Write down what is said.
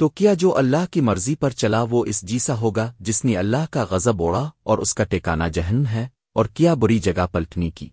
تو کیا جو اللہ کی مرضی پر چلا وہ اس جیسا ہوگا جس نے اللہ کا غضب اوڑا اور اس کا ٹیکانہ جہن ہے اور کیا بری جگہ پلٹنی کی؟